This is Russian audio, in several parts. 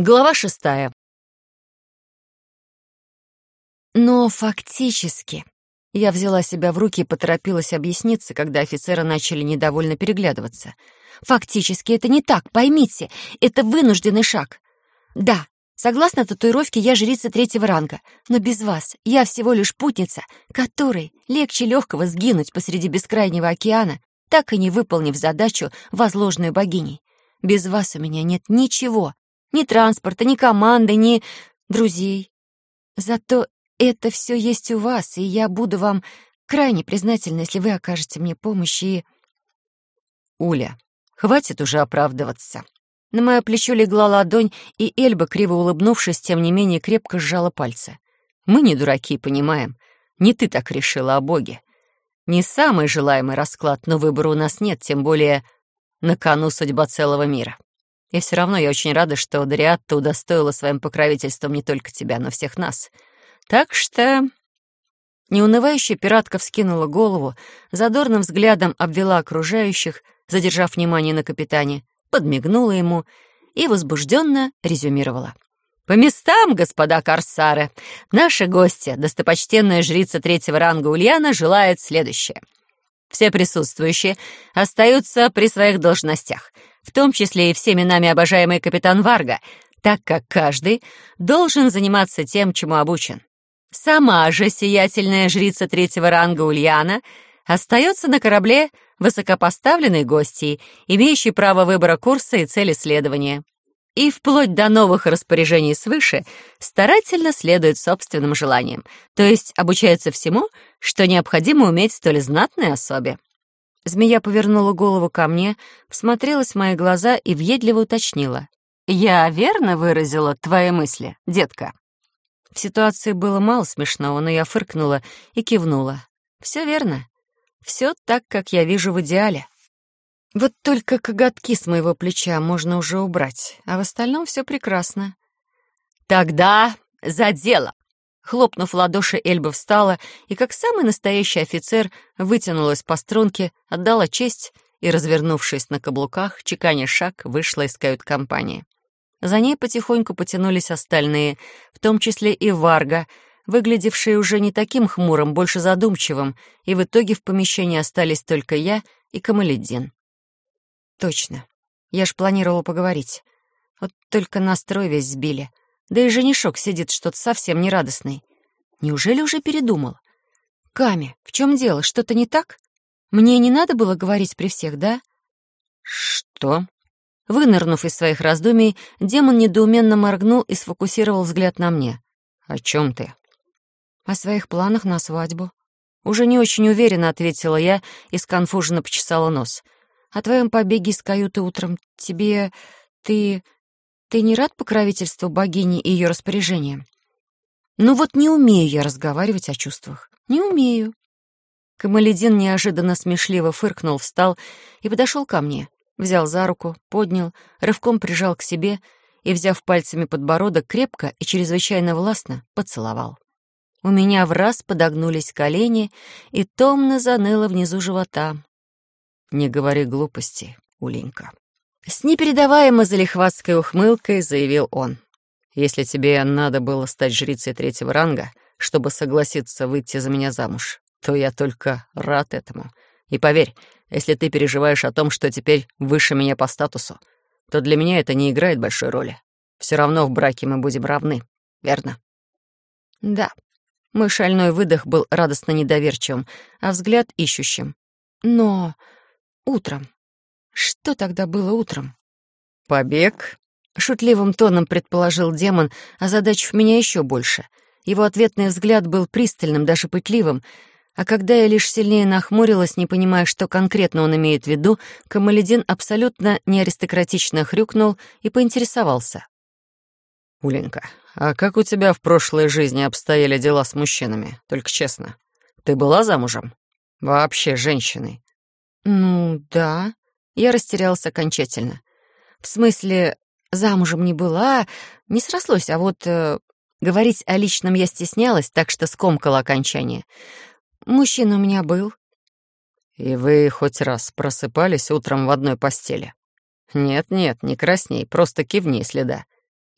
Глава шестая. Но фактически я взяла себя в руки и поторопилась объясниться, когда офицеры начали недовольно переглядываться. Фактически это не так, поймите, это вынужденный шаг. Да, согласно татуировке, я жрица третьего ранга, но без вас я всего лишь путница, которой легче легкого сгинуть посреди бескрайнего океана, так и не выполнив задачу, возложенную богиней. Без вас у меня нет ничего, ни транспорта, ни команды, ни друзей. Зато это все есть у вас, и я буду вам крайне признательна, если вы окажете мне помощь и... Уля, хватит уже оправдываться. На мое плечо легла ладонь, и Эльба, криво улыбнувшись, тем не менее крепко сжала пальцы. Мы не дураки, понимаем. Не ты так решила о Боге. Не самый желаемый расклад, но выбора у нас нет, тем более на кону судьба целого мира. И все равно я очень рада, что Дариатта удостоила своим покровительством не только тебя, но всех нас. Так что...» Неунывающая пиратка вскинула голову, задорным взглядом обвела окружающих, задержав внимание на капитане, подмигнула ему и возбужденно резюмировала. «По местам, господа корсары! Наша гостья, достопочтенная жрица третьего ранга Ульяна, желает следующее. Все присутствующие остаются при своих должностях — в том числе и всеми нами обожаемый капитан Варга, так как каждый должен заниматься тем, чему обучен. Сама же сиятельная жрица третьего ранга Ульяна остается на корабле высокопоставленной гостьей, имеющей право выбора курса и цели следования. И вплоть до новых распоряжений свыше старательно следует собственным желаниям, то есть обучается всему, что необходимо уметь столь знатной особе. Змея повернула голову ко мне, всмотрелась в мои глаза и въедливо уточнила. «Я верно выразила твои мысли, детка?» В ситуации было мало смешного, но я фыркнула и кивнула. «Все верно. Все так, как я вижу в идеале. Вот только коготки с моего плеча можно уже убрать, а в остальном все прекрасно». «Тогда за дело!» Хлопнув ладоши, Эльба встала и, как самый настоящий офицер, вытянулась по струнке, отдала честь и, развернувшись на каблуках, чеканя шаг, вышла из кают-компании. За ней потихоньку потянулись остальные, в том числе и Варга, выглядевшие уже не таким хмурым, больше задумчивым, и в итоге в помещении остались только я и Камаледдин. Точно. Я ж планировала поговорить. Вот только настрой весь сбили. Да и женишок сидит что-то совсем нерадостный. Неужели уже передумал? Ками, в чем дело? Что-то не так? Мне не надо было говорить при всех, да? Что? Вынырнув из своих раздумий, демон недоуменно моргнул и сфокусировал взгляд на мне. «О чем ты?» «О своих планах на свадьбу». Уже не очень уверенно ответила я и сконфуженно почесала нос. «О твоем побеге из каюты утром тебе... ты... Ты не рад покровительству богини и ее распоряжениям? Ну вот не умею я разговаривать о чувствах. Не умею. Камаледин неожиданно смешливо фыркнул, встал и подошел ко мне. Взял за руку, поднял, рывком прижал к себе и, взяв пальцами подбородок, крепко и чрезвычайно властно поцеловал. У меня в раз подогнулись колени и томно заныло внизу живота. «Не говори глупостей, Уленька», с непередаваемо залихватской ухмылкой заявил он. «Если тебе надо было стать жрицей третьего ранга, чтобы согласиться выйти за меня замуж, то я только рад этому. И поверь, если ты переживаешь о том, что теперь выше меня по статусу, то для меня это не играет большой роли. Все равно в браке мы будем равны, верно?» «Да». Мой шальной выдох был радостно недоверчивым, а взгляд ищущим. «Но утром что тогда было утром? «Побег?» — шутливым тоном предположил демон, озадачив меня еще больше. Его ответный взгляд был пристальным, даже пытливым, а когда я лишь сильнее нахмурилась, не понимая, что конкретно он имеет в виду, Камаледин абсолютно неаристократично хрюкнул и поинтересовался. «Уленька, а как у тебя в прошлой жизни обстояли дела с мужчинами? Только честно. Ты была замужем? Вообще женщиной?» «Ну, да», я растерялся окончательно. В смысле, замужем не была, не срослось, а вот э, говорить о личном я стеснялась, так что скомкала окончание. Мужчина у меня был. И вы хоть раз просыпались утром в одной постели? Нет-нет, не красней, просто кивни, если да.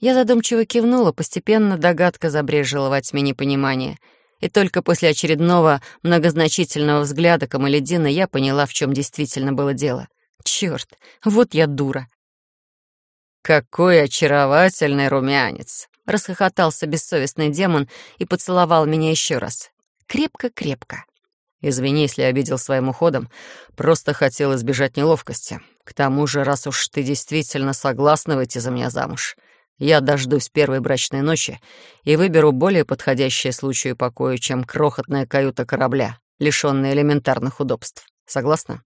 Я задумчиво кивнула, постепенно догадка забрежила во тьме непонимания. И только после очередного многозначительного взгляда Камаледина я поняла, в чем действительно было дело. Черт, вот я дура. «Какой очаровательный румянец!» — расхохотался бессовестный демон и поцеловал меня еще раз. Крепко-крепко. Извини, если обидел своим уходом. Просто хотел избежать неловкости. К тому же, раз уж ты действительно согласна выйти за меня замуж, я дождусь первой брачной ночи и выберу более подходящее случаю покоя, чем крохотная каюта корабля, лишённая элементарных удобств. Согласна?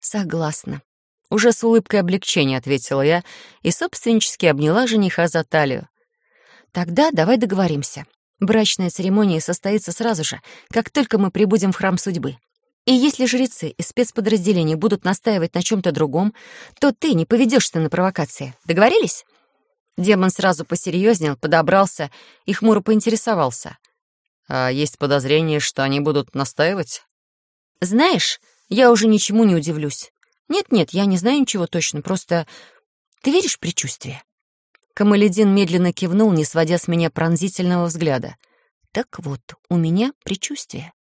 Согласна. Уже с улыбкой облегчения ответила я и собственнически обняла жениха за талию. Тогда давай договоримся. Брачная церемония состоится сразу же, как только мы прибудем в храм судьбы. И если жрецы из спецподразделений будут настаивать на чем-то другом, то ты не поведешься на провокации. Договорились?» Демон сразу посерьезнел, подобрался и хмуро поинтересовался. «А есть подозрение, что они будут настаивать?» «Знаешь, я уже ничему не удивлюсь. Нет-нет, я не знаю ничего точно, просто... Ты веришь в предчувствие?» Камаледин медленно кивнул, не сводя с меня пронзительного взгляда. «Так вот, у меня предчувствие.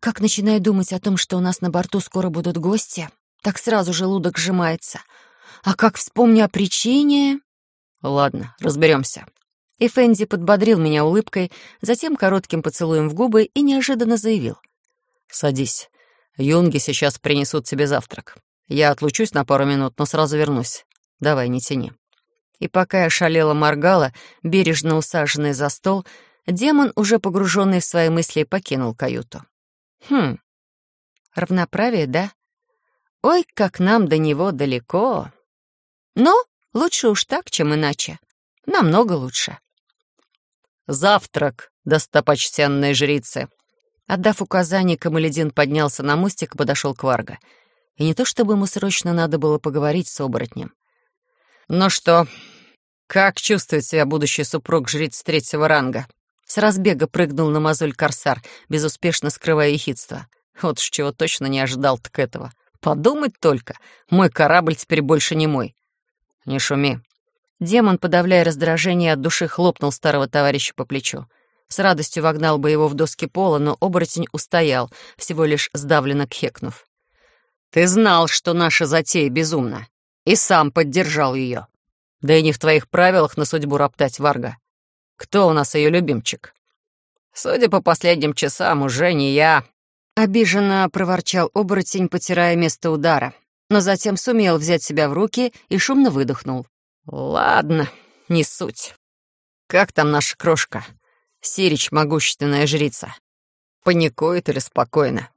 Как начинаю думать о том, что у нас на борту скоро будут гости, так сразу желудок сжимается. А как вспомню о причине...» «Ладно, разберемся. И Фэнди подбодрил меня улыбкой, затем коротким поцелуем в губы и неожиданно заявил. «Садись. Юнги сейчас принесут тебе завтрак. Я отлучусь на пару минут, но сразу вернусь. Давай, не тяни». И пока я шалела моргала, бережно усаженный за стол, демон, уже погруженный в свои мысли, покинул каюту. Хм, равноправие, да? Ой, как нам до него далеко. Но лучше уж так, чем иначе. Намного лучше. «Завтрак, достопочтенные жрицы!» Отдав указание, Камаледин поднялся на мостик и подошел к Варга. И не то чтобы ему срочно надо было поговорить с оборотнем. «Ну что, как чувствует себя будущий супруг жриц третьего ранга?» С разбега прыгнул на мозоль корсар, безуспешно скрывая ехидство. Вот уж чего точно не ожидал так этого. Подумать только, мой корабль теперь больше не мой. Не шуми. Демон, подавляя раздражение, от души хлопнул старого товарища по плечу. С радостью вогнал бы его в доски пола, но оборотень устоял, всего лишь сдавленно кхекнув. «Ты знал, что наша затея безумна и сам поддержал ее. Да и не в твоих правилах на судьбу роптать, Варга. Кто у нас ее любимчик? Судя по последним часам, уже не я. Обиженно проворчал оборотень, потирая место удара, но затем сумел взять себя в руки и шумно выдохнул. Ладно, не суть. Как там наша крошка? Сирич, могущественная жрица. Паникует или спокойно?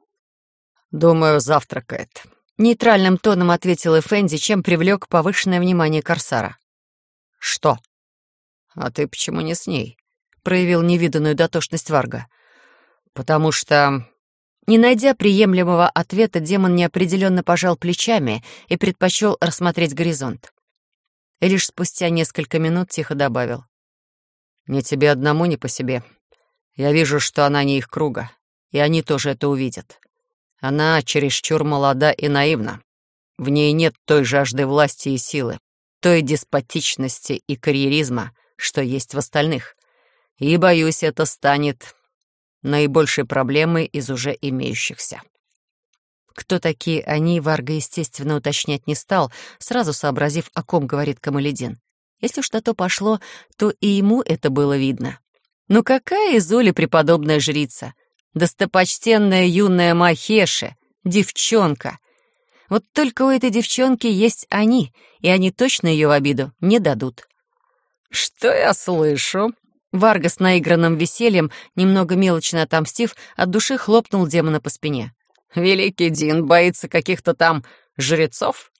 Думаю, завтракает. Нейтральным тоном ответил Эфенди, чем привлек повышенное внимание Корсара. «Что?» «А ты почему не с ней?» — проявил невиданную дотошность Варга. «Потому что...» Не найдя приемлемого ответа, демон неопределенно пожал плечами и предпочел рассмотреть горизонт. И лишь спустя несколько минут тихо добавил. «Не тебе одному, не по себе. Я вижу, что она не их круга, и они тоже это увидят. Она чересчур молода и наивна. В ней нет той жажды власти и силы, той деспотичности и карьеризма, что есть в остальных. И, боюсь, это станет наибольшей проблемой из уже имеющихся. Кто такие они, Варга, естественно, уточнять не стал, сразу сообразив, о ком говорит Камаледин. Если уж на то пошло, то и ему это было видно. Ну какая из Оли преподобная жрица? Достопочтенная юная Махеши, девчонка. Вот только у этой девчонки есть они, и они точно ее в обиду не дадут. «Что я слышу?» Варга с наигранным весельем, немного мелочно отомстив, от души хлопнул демона по спине. «Великий Дин боится каких-то там жрецов?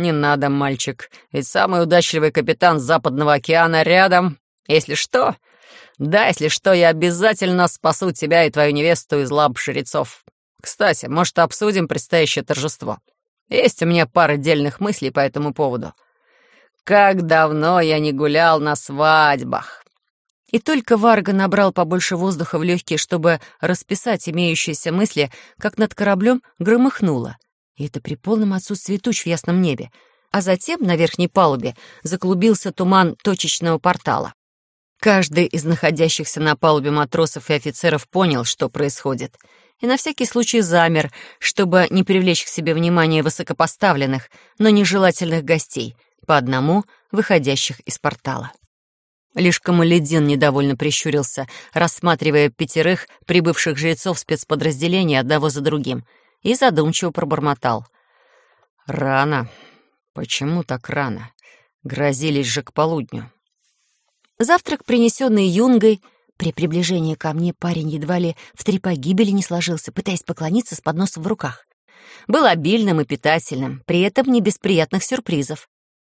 Не надо, мальчик, ведь самый удачливый капитан Западного океана рядом. Если что, да, если что, я обязательно спасу тебя и твою невесту из лап жрецов. Кстати, может, обсудим предстоящее торжество? Есть у меня пара дельных мыслей по этому поводу. Как давно я не гулял на свадьбах!» И только Варга набрал побольше воздуха в легкие, чтобы расписать имеющиеся мысли, как над кораблем громыхнуло. И это при полном отсутствии туч в ясном небе. а затем на верхней палубе заклубился туман точечного портала. Каждый из находящихся на палубе матросов и офицеров понял, что происходит, и на всякий случай замер, чтобы не привлечь к себе внимание высокопоставленных, но нежелательных гостей, по одному выходящих из портала. Лишь Камаледин недовольно прищурился, рассматривая пятерых прибывших жрецов спецподразделения одного за другим, и задумчиво пробормотал. «Рано. Почему так рано? Грозились же к полудню». Завтрак, принесенный юнгой, при приближении ко мне парень едва ли в три погибели не сложился, пытаясь поклониться с подносом в руках. Был обильным и питательным, при этом не без приятных сюрпризов.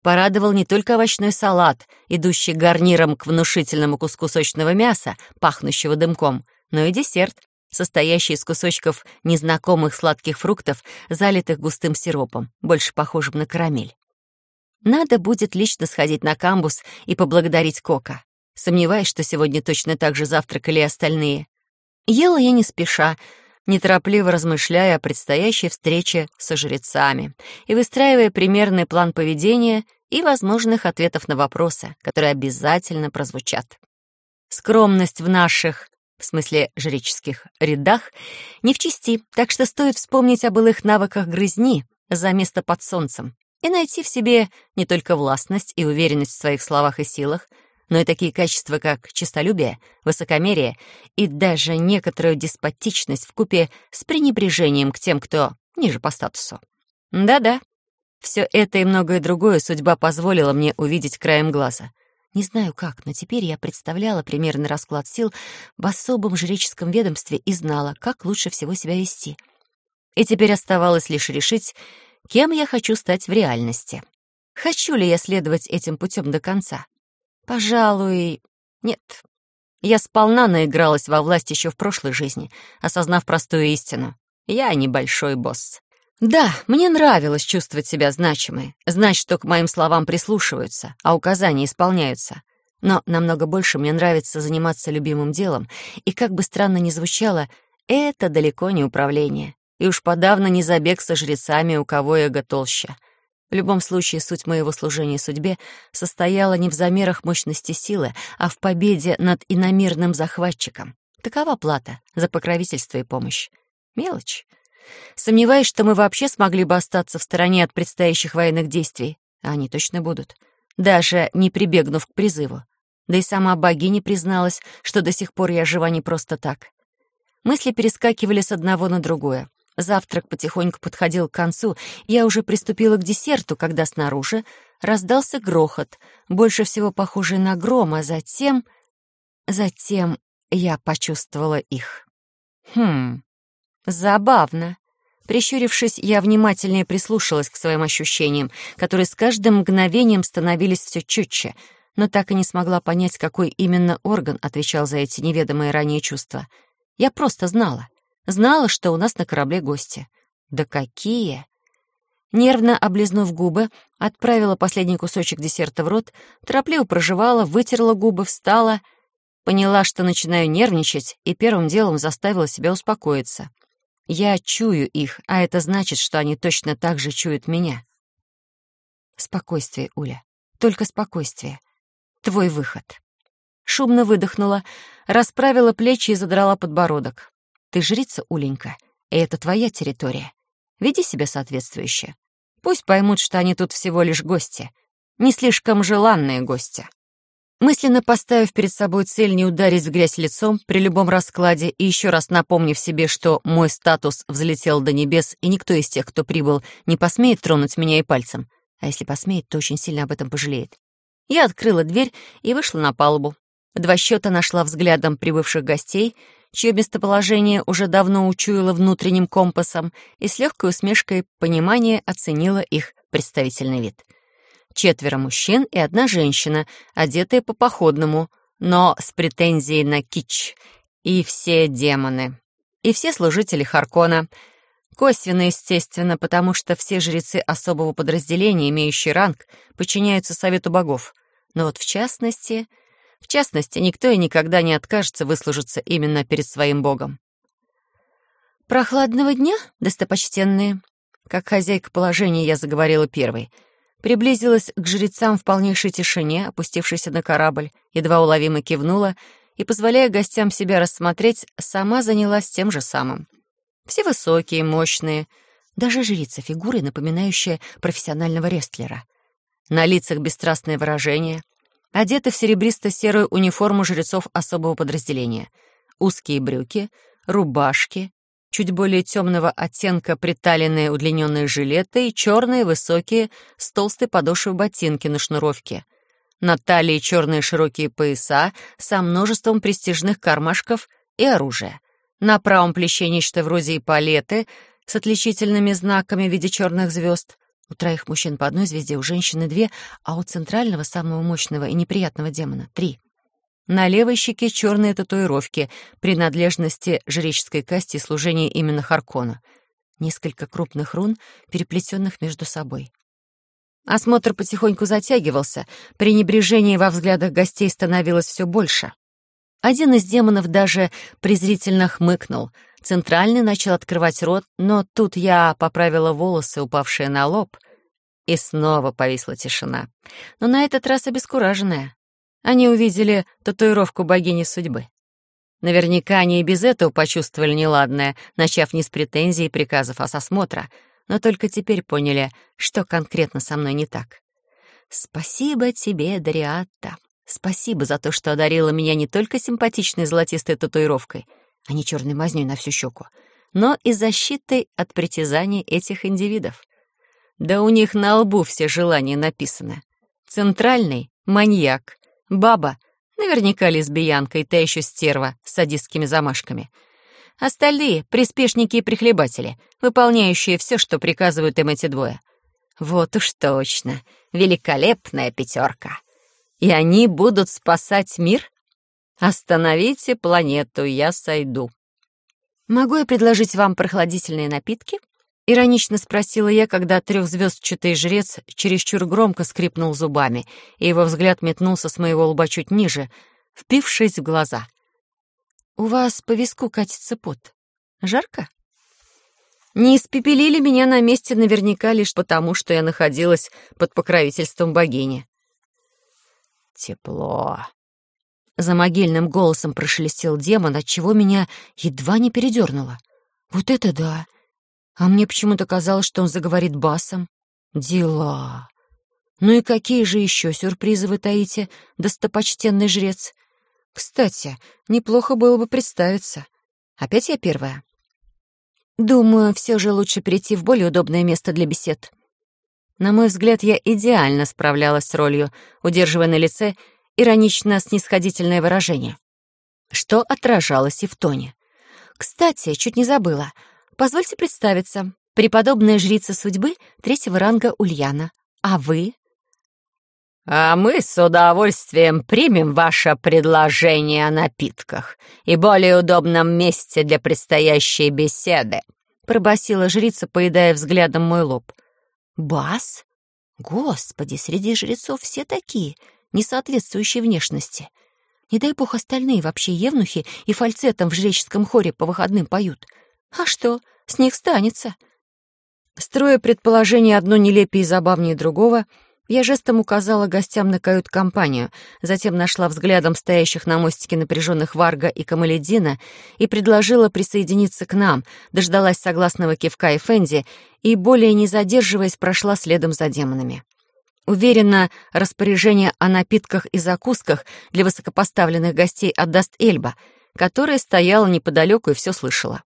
Порадовал не только овощной салат, идущий гарниром к внушительному куску сочного мяса, пахнущего дымком, но и десерт, состоящий из кусочков незнакомых сладких фруктов, залитых густым сиропом, больше похожим на карамель. Надо будет лично сходить на камбус и поблагодарить Кока. Сомневаюсь, что сегодня точно так же завтракали и остальные. Ела я не спеша, неторопливо размышляя о предстоящей встрече со жрецами и выстраивая примерный план поведения и возможных ответов на вопросы, которые обязательно прозвучат. Скромность в наших, в смысле жреческих, рядах не в чести, так что стоит вспомнить о былых навыках грызни за место под солнцем и найти в себе не только властность и уверенность в своих словах и силах, но и такие качества, как честолюбие, высокомерие и даже некоторую деспотичность в купе с пренебрежением к тем, кто ниже по статусу. Да-да, все это и многое другое судьба позволила мне увидеть краем глаза. Не знаю как, но теперь я представляла примерный расклад сил в особом жреческом ведомстве и знала, как лучше всего себя вести. И теперь оставалось лишь решить, кем я хочу стать в реальности. Хочу ли я следовать этим путем до конца? Пожалуй, нет. Я сполна наигралась во власть еще в прошлой жизни, осознав простую истину. Я небольшой босс. Да, мне нравилось чувствовать себя значимой, знать, что к моим словам прислушиваются, а указания исполняются. Но намного больше мне нравится заниматься любимым делом, и, как бы странно ни звучало, это далеко не управление. И уж подавно не забег со жрецами, у кого эго толще. В любом случае, суть моего служения судьбе состояла не в замерах мощности силы, а в победе над иномирным захватчиком. Такова плата за покровительство и помощь. Мелочь. Сомневаюсь, что мы вообще смогли бы остаться в стороне от предстоящих военных действий. А они точно будут. Даже не прибегнув к призыву. Да и сама богиня призналась, что до сих пор я жива не просто так. Мысли перескакивали с одного на другое. Завтрак потихоньку подходил к концу, я уже приступила к десерту, когда снаружи раздался грохот, больше всего похожий на гром, а затем... Затем я почувствовала их. Хм, забавно. Прищурившись, я внимательнее прислушалась к своим ощущениям, которые с каждым мгновением становились все чутче, но так и не смогла понять, какой именно орган отвечал за эти неведомые ранее чувства. Я просто знала — Знала, что у нас на корабле гости. Да какие! Нервно облизнув губы, отправила последний кусочек десерта в рот, торопливо проживала, вытерла губы, встала, поняла, что начинаю нервничать, и первым делом заставила себя успокоиться. Я чую их, а это значит, что они точно так же чуют меня. Спокойствие, Уля, только спокойствие. Твой выход. Шумно выдохнула, расправила плечи и задрала подбородок. Ты жрица, Уленька, и это твоя территория. Веди себя соответствующе. Пусть поймут, что они тут всего лишь гости. Не слишком желанные гости. Мысленно поставив перед собой цель не ударить в грязь лицом при любом раскладе и еще раз напомнив себе, что мой статус взлетел до небес, и никто из тех, кто прибыл, не посмеет тронуть меня и пальцем, а если посмеет, то очень сильно об этом пожалеет. Я открыла дверь и вышла на палубу. Два счета нашла взглядом прибывших гостей — чье местоположение уже давно учуяла внутренним компасом и с легкой усмешкой понимания оценила их представительный вид. Четверо мужчин и одна женщина, одетые по походному, но с претензией на кич. И все демоны. И все служители Харкона. Косвенно, естественно, потому что все жрецы особого подразделения, имеющие ранг, подчиняются Совету богов. Но вот в частности, в частности, никто и никогда не откажется выслужиться именно перед своим богом. «Прохладного дня, достопочтенные!» Как хозяйка положения я заговорила первой. Приблизилась к жрецам в полнейшей тишине, опустившейся на корабль, едва уловимо кивнула и, позволяя гостям себя рассмотреть, сама занялась тем же самым. Все высокие, мощные, даже жрица фигуры, напоминающая профессионального рестлера. На лицах бесстрастное выражение, одеты в серебристо-серую униформу жрецов особого подразделения, узкие брюки, рубашки, чуть более темного оттенка приталенные удлиненные жилеты и черные высокие с толстой подошвой ботинки на шнуровке. На талии черные широкие пояса со множеством престижных кармашков и оружия. На правом плеще нечто вроде палеты с отличительными знаками в виде черных звезд. У троих мужчин по одной звезде, у женщины две, а у центрального, самого мощного и неприятного демона — три. На левой щеке черные татуировки, принадлежности жреческой касте и служения именно Харкона. Несколько крупных рун, переплетенных между собой. Осмотр потихоньку затягивался, пренебрежение во взглядах гостей становилось все больше. Один из демонов даже презрительно хмыкнул. Центральный начал открывать рот, но тут я поправила волосы, упавшие на лоб, и снова повисла тишина. Но на этот раз обескураженная. Они увидели татуировку богини судьбы. Наверняка они и без этого почувствовали неладное, начав не с претензий и приказов, а с осмотра, но только теперь поняли, что конкретно со мной не так. «Спасибо тебе, Дариатта. Спасибо за то, что одарила меня не только симпатичной золотистой татуировкой, а не черной мазнёй на всю щеку, но и защитой от притязаний этих индивидов. Да у них на лбу все желания написаны. Центральный — маньяк, Баба, наверняка лесбиянка и та еще стерва с садистскими замашками. Остальные — приспешники и прихлебатели, выполняющие все, что приказывают им эти двое. Вот уж точно, великолепная пятерка. И они будут спасать мир? Остановите планету, я сойду. Могу я предложить вам прохладительные напитки? Иронично спросила я, когда трехзвездчатый жрец чересчур громко скрипнул зубами, и его взгляд метнулся с моего лба чуть ниже, впившись в глаза. «У вас по виску катится пот. Жарко?» Не испепелили меня на месте наверняка лишь потому, что я находилась под покровительством богини. «Тепло», за могильным голосом прошелестел демон, отчего меня едва не передернуло. «Вот это да! А мне почему-то казалось, что он заговорит басом. Дела. Ну и какие же еще сюрпризы вы таите, достопочтенный жрец? Кстати, неплохо было бы представиться. Опять я первая? Думаю, все же лучше перейти в более удобное место для бесед. На мой взгляд, я идеально справлялась с ролью, удерживая на лице иронично-снисходительное выражение, что отражалось и в тоне. Кстати, чуть не забыла — Позвольте представиться. Преподобная жрица судьбы третьего ранга Ульяна. А вы? «А мы с удовольствием примем ваше предложение о напитках и более удобном месте для предстоящей беседы», пробасила жрица, поедая взглядом мой лоб. «Бас? Господи, среди жрецов все такие, не соответствующие внешности. Не дай бог остальные вообще евнухи и фальцетом в жреческом хоре по выходным поют. А что, с них станется. Строя предположение одно нелепее и забавнее другого, я жестом указала гостям на кают-компанию, затем нашла взглядом стоящих на мостике напряженных Варга и Камаледина и предложила присоединиться к нам, дождалась согласного кивка и Фенди и, более не задерживаясь, прошла следом за демонами. Уверена, распоряжение о напитках и закусках для высокопоставленных гостей отдаст Эльба, которая стояла неподалеку и все слышала.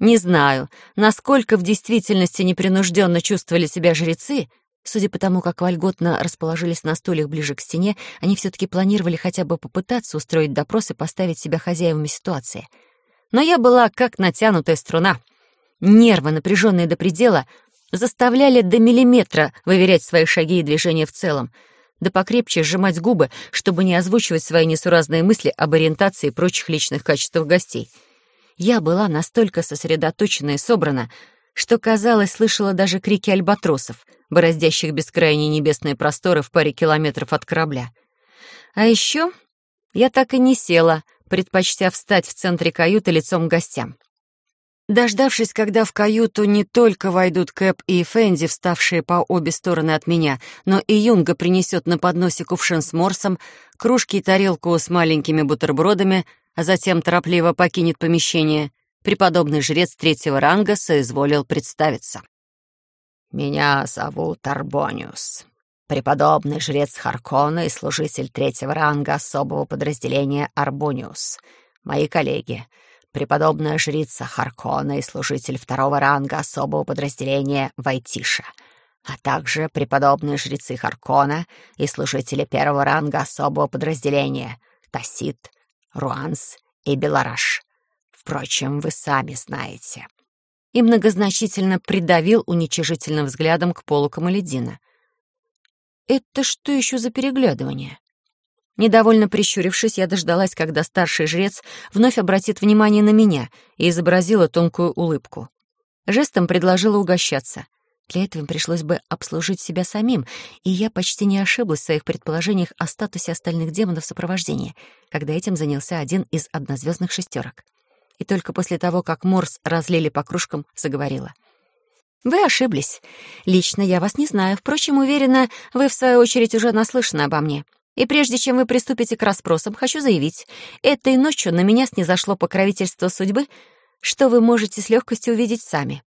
Не знаю, насколько в действительности непринужденно чувствовали себя жрецы. Судя по тому, как вольготно расположились на стульях ближе к стене, они все-таки планировали хотя бы попытаться устроить допрос и поставить себя хозяевами ситуации. Но я была как натянутая струна. Нервы, напряженные до предела, заставляли до миллиметра выверять свои шаги и движения в целом, да покрепче сжимать губы, чтобы не озвучивать свои несуразные мысли об ориентации и прочих личных качествах гостей — я была настолько сосредоточена и собрана, что, казалось, слышала даже крики альбатросов, бороздящих бескрайние небесные просторы в паре километров от корабля. А еще я так и не села, предпочтя встать в центре каюты лицом к гостям. Дождавшись, когда в каюту не только войдут Кэп и Фэнди, вставшие по обе стороны от меня, но и Юнга принесет на подносе кувшин с морсом, кружки и тарелку с маленькими бутербродами, а затем торопливо покинет помещение, преподобный жрец третьего ранга соизволил представиться. «Меня зовут Арбониус, преподобный жрец Харкона и служитель третьего ранга особого подразделения Арбониус. Мои коллеги — преподобная жрица Харкона и служитель второго ранга особого подразделения Вайтиша, а также преподобные жрецы Харкона и служители первого ранга особого подразделения Тасит, Руанс и Белараш. Впрочем, вы сами знаете. И многозначительно придавил уничижительным взглядом к полу Камаледина. «Это что еще за переглядывание?» Недовольно прищурившись, я дождалась, когда старший жрец вновь обратит внимание на меня и изобразила тонкую улыбку. Жестом предложила угощаться. Для этого им пришлось бы обслужить себя самим, и я почти не ошиблась в своих предположениях о статусе остальных демонов сопровождения, когда этим занялся один из однозвездных шестерок. И только после того, как Морс разлили по кружкам, заговорила. «Вы ошиблись. Лично я вас не знаю. Впрочем, уверена, вы, в свою очередь, уже наслышаны обо мне. И прежде чем вы приступите к расспросам, хочу заявить, этой ночью на меня снизошло покровительство судьбы, что вы можете с легкостью увидеть сами.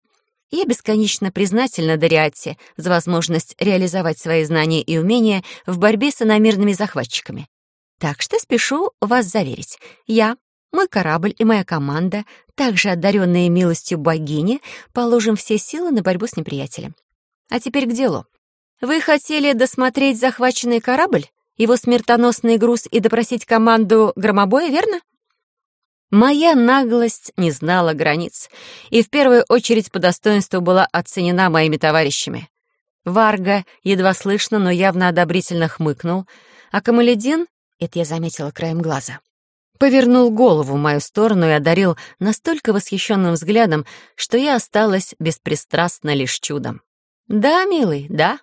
Я бесконечно признательна Дариатте за возможность реализовать свои знания и умения в борьбе с иномирными захватчиками. Так что спешу вас заверить, я, мой корабль и моя команда, также одаренные милостью богини, положим все силы на борьбу с неприятелем. А теперь к делу. Вы хотели досмотреть захваченный корабль? его смертоносный груз и допросить команду громобоя, верно? Моя наглость не знала границ и в первую очередь по достоинству была оценена моими товарищами. Варга едва слышно, но явно одобрительно хмыкнул, а Камаледин, это я заметила краем глаза, повернул голову в мою сторону и одарил настолько восхищенным взглядом, что я осталась беспристрастна лишь чудом. «Да, милый, да,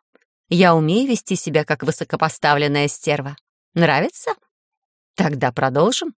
я умею вести себя как высокопоставленная стерва. Нравится? Тогда продолжим.